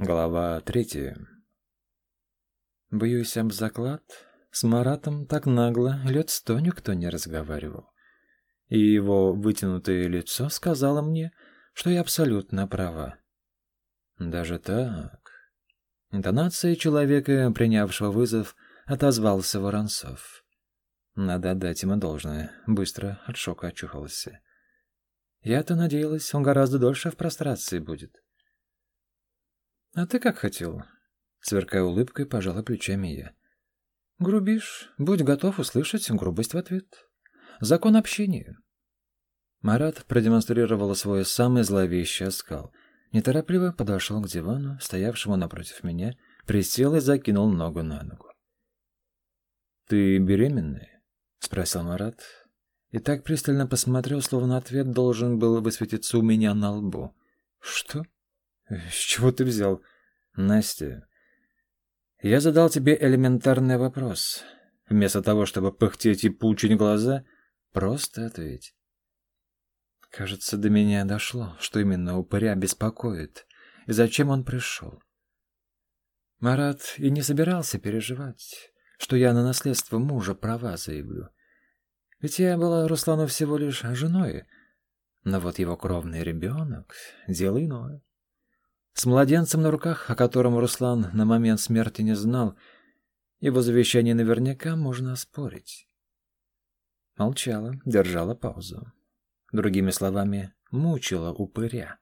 Глава третья. Боюсь об заклад, с Маратом так нагло лет сто никто не разговаривал. И его вытянутое лицо сказало мне, что я абсолютно права. Даже так. Интонация человека, принявшего вызов, отозвался Воронцов. Надо отдать ему должное, быстро от шока очухался. Я-то надеялась, он гораздо дольше в прострации будет. «А ты как хотел?» Сверкая улыбкой, пожала плечами я. «Грубишь? Будь готов услышать грубость в ответ. Закон общения». Марат продемонстрировал свой самый зловещий оскал. Неторопливо подошел к дивану, стоявшему напротив меня, присел и закинул ногу на ногу. «Ты беременная?» — спросил Марат. И так пристально посмотрел, словно ответ должен был высветиться у меня на лбу. «Что?» «С чего ты взял?» «Настя, я задал тебе элементарный вопрос. Вместо того, чтобы пыхтеть и пучить глаза, просто ответь». Кажется, до меня дошло, что именно упыря беспокоит, и зачем он пришел. Марат и не собирался переживать, что я на наследство мужа права заявлю. Ведь я была Руслану всего лишь женой, но вот его кровный ребенок — дело иное. С младенцем на руках, о котором Руслан на момент смерти не знал, его завещание наверняка можно оспорить. Молчала, держала паузу. Другими словами, мучила упыря.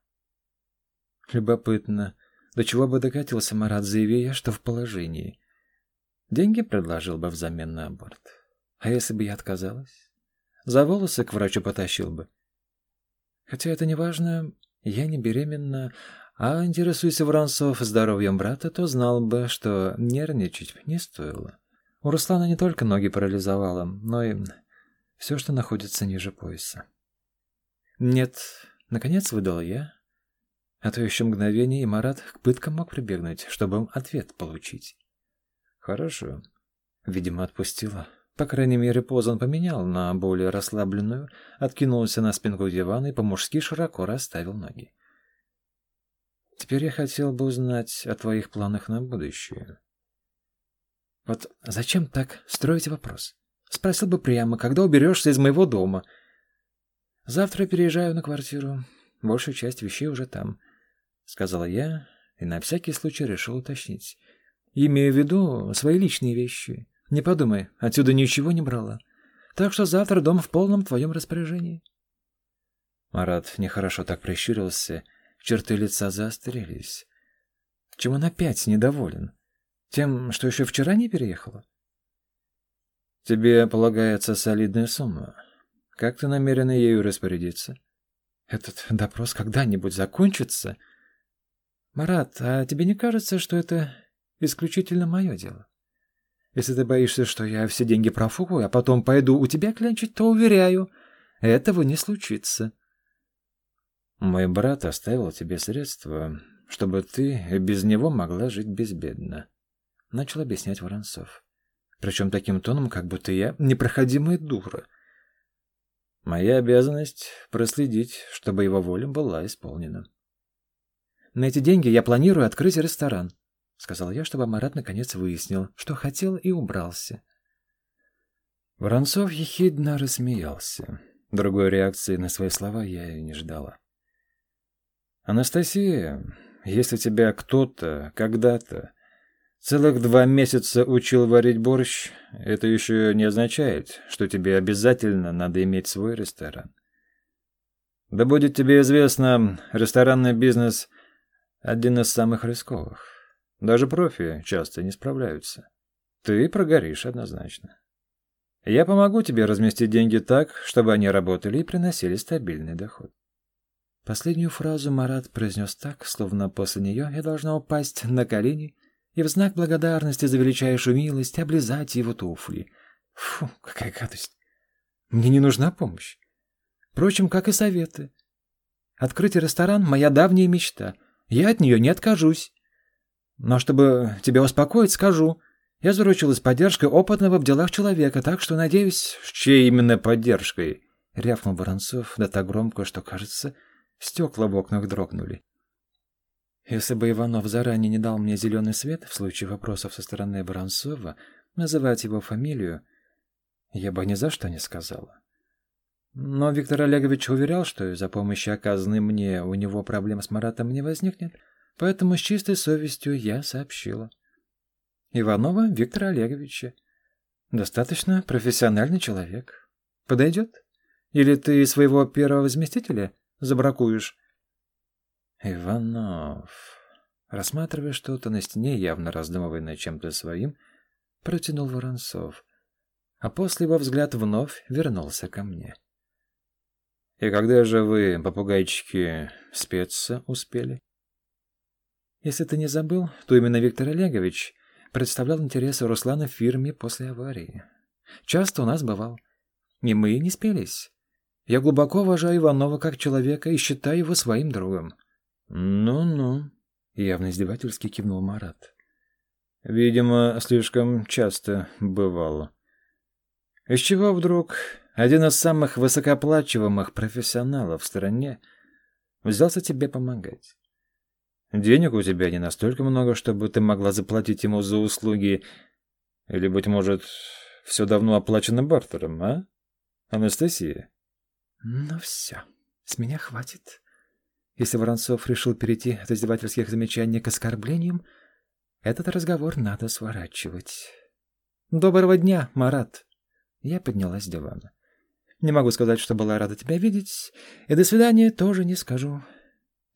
Любопытно, до чего бы докатился Марат, заявив, что в положении. Деньги предложил бы взамен на аборт. А если бы я отказалась? За волосы к врачу потащил бы. Хотя это не важно, я не беременна, а интересуйся Воронцов здоровьем брата, то знал бы, что нервничать не стоило. У Руслана не только ноги парализовало, но и все, что находится ниже пояса. «Нет», — наконец выдал я, а то еще мгновение, и Марат к пыткам мог прибегнуть, чтобы ответ получить. «Хорошо», — видимо, отпустила. По крайней мере, позу он поменял на более расслабленную, откинулся на спинку дивана и по-мужски широко расставил ноги. Теперь я хотел бы узнать о твоих планах на будущее. Вот зачем так строить вопрос? Спросил бы прямо, когда уберешься из моего дома. Завтра переезжаю на квартиру. Большая часть вещей уже там, — сказала я, и на всякий случай решил уточнить. Имею в виду свои личные вещи. Не подумай, отсюда ничего не брала. Так что завтра дом в полном твоем распоряжении. Марат нехорошо так прищурился — Черты лица заострились. Чем он опять недоволен? Тем, что еще вчера не переехала? Тебе полагается солидная сумма. Как ты намерена ею распорядиться? Этот допрос когда-нибудь закончится? Марат, а тебе не кажется, что это исключительно мое дело? Если ты боишься, что я все деньги профукаю, а потом пойду у тебя клянчить, то, уверяю, этого не случится. Мой брат оставил тебе средства, чтобы ты без него могла жить безбедно. Начал объяснять Воронцов. Причем таким тоном, как будто я непроходимая дура. Моя обязанность — проследить, чтобы его воля была исполнена. «На эти деньги я планирую открыть ресторан», — сказал я, чтобы Марат наконец выяснил, что хотел и убрался. Воронцов ехидно рассмеялся. Другой реакции на свои слова я и не ждала. Анастасия, если тебя кто-то когда-то целых два месяца учил варить борщ, это еще не означает, что тебе обязательно надо иметь свой ресторан. Да будет тебе известно, ресторанный бизнес – один из самых рисковых. Даже профи часто не справляются. Ты прогоришь однозначно. Я помогу тебе разместить деньги так, чтобы они работали и приносили стабильный доход. Последнюю фразу Марат произнес так, словно после нее я должна упасть на колени и в знак благодарности за величайшую милость облизать его туфли. Фу, какая гадость. Мне не нужна помощь. Впрочем, как и советы. Открыть ресторан — моя давняя мечта. Я от нее не откажусь. Но чтобы тебя успокоить, скажу. Я заручилась поддержкой опытного в делах человека, так что, надеюсь... — чьей именно поддержкой? — рявкнул Воронцов, да так громко, что, кажется, Стекла в окнах дрогнули. Если бы Иванов заранее не дал мне зеленый свет в случае вопросов со стороны Воронцова, называть его фамилию, я бы ни за что не сказала. Но Виктор Олегович уверял, что из-за помощи, оказанной мне, у него проблем с Маратом не возникнет, поэтому с чистой совестью я сообщила. Иванова Виктора Олеговича. Достаточно профессиональный человек. Подойдет? Или ты своего первого заместителя забракуешь? Иванов, рассматривая что-то на стене, явно раздумывая над чем-то своим, протянул Воронцов, а после его взгляд вновь вернулся ко мне. «И когда же вы, попугайчики, спеться успели?» «Если ты не забыл, то именно Виктор Олегович представлял интересы Руслана в фирме после аварии. Часто у нас бывал. И мы не спелись. Я глубоко уважаю Иванова как человека и считаю его своим другом». «Ну-ну», — явно издевательски кивнул Марат. «Видимо, слишком часто бывало. Из чего вдруг один из самых высокооплачиваемых профессионалов в стране взялся тебе помогать? Денег у тебя не настолько много, чтобы ты могла заплатить ему за услуги, или, быть может, все давно оплачено бартером, а? Анастасия?» «Ну все, с меня хватит», если Воронцов решил перейти от издевательских замечаний к оскорблениям, этот разговор надо сворачивать. «Доброго дня, Марат!» Я поднялась с дивана. «Не могу сказать, что была рада тебя видеть, и до свидания тоже не скажу.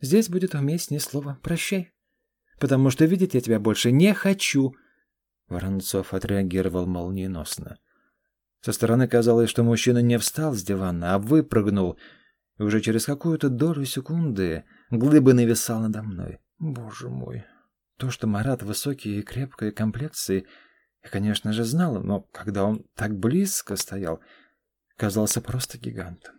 Здесь будет уместнее слово «прощай», потому что видеть я тебя больше не хочу». Воронцов отреагировал молниеносно. Со стороны казалось, что мужчина не встал с дивана, а выпрыгнул — и уже через какую-то долю секунды глыба нависал надо мной. Боже мой. То, что Марат высокий и крепкой комплекции, я, конечно же, знала, но когда он так близко стоял, казался просто гигантом.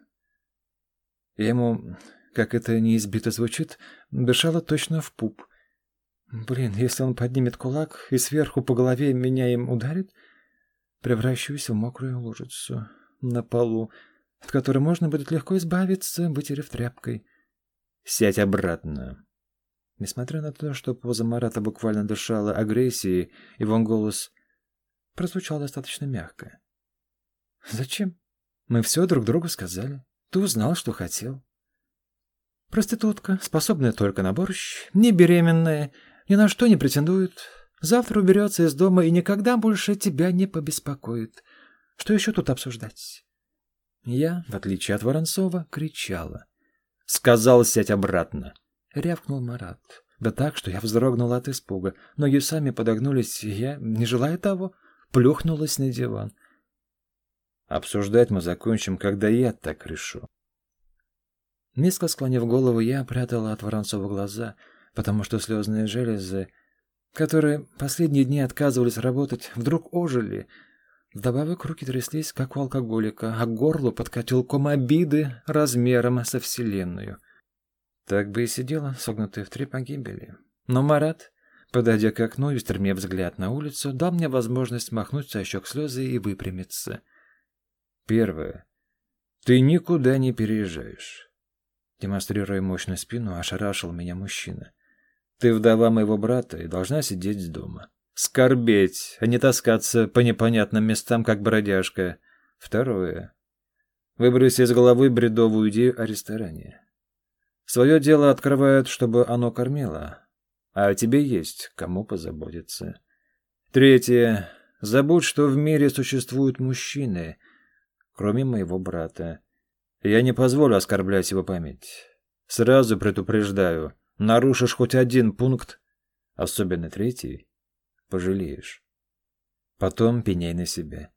Я ему, как это неизбито звучит, дышала точно в пуп. Блин, если он поднимет кулак и сверху по голове меня им ударит, превращусь в мокрую лужицу на полу, от которой можно будет легко избавиться, вытерев тряпкой. «Сядь обратно!» Несмотря на то, что поза Марата буквально дышала агрессией, его голос прозвучал достаточно мягко. «Зачем? Мы все друг другу сказали. Ты узнал, что хотел. Проститутка, способная только на борщ, не беременная, ни на что не претендует. Завтра уберется из дома и никогда больше тебя не побеспокоит. Что еще тут обсуждать? Я, в отличие от Воронцова, кричала. «Сказал сядь обратно!» — рявкнул Марат. Да так, что я вздрогнула от испуга. Ноги сами подогнулись, и я, не желая того, плюхнулась на диван. Обсуждать мы закончим, когда я так решу. Низко склонив голову, я прятала от Воронцова глаза, потому что слезные железы, которые последние дни отказывались работать, вдруг ожили — Вдобавок руки тряслись, как у алкоголика, а к горлу подкатил ком обиды размером со вселенную. Так бы и сидела, согнутая в три погибели. Но Марат, подойдя к окну и стремя взгляд на улицу, дал мне возможность махнуть со щек слезы и выпрямиться. Первое. Ты никуда не переезжаешь. Демонстрируя мощную спину, ошарашил меня мужчина. Ты вдова моего брата и должна сидеть дома. Скорбеть, а не таскаться по непонятным местам, как бродяжка. Второе. Выбрось из головы бредовую идею о ресторане. Свое дело открывают, чтобы оно кормило, а тебе есть кому позаботиться. Третье. Забудь, что в мире существуют мужчины, кроме моего брата. Я не позволю оскорблять его память. Сразу предупреждаю, нарушишь хоть один пункт, особенно третий, пожалеешь. Потом пеняй на себя.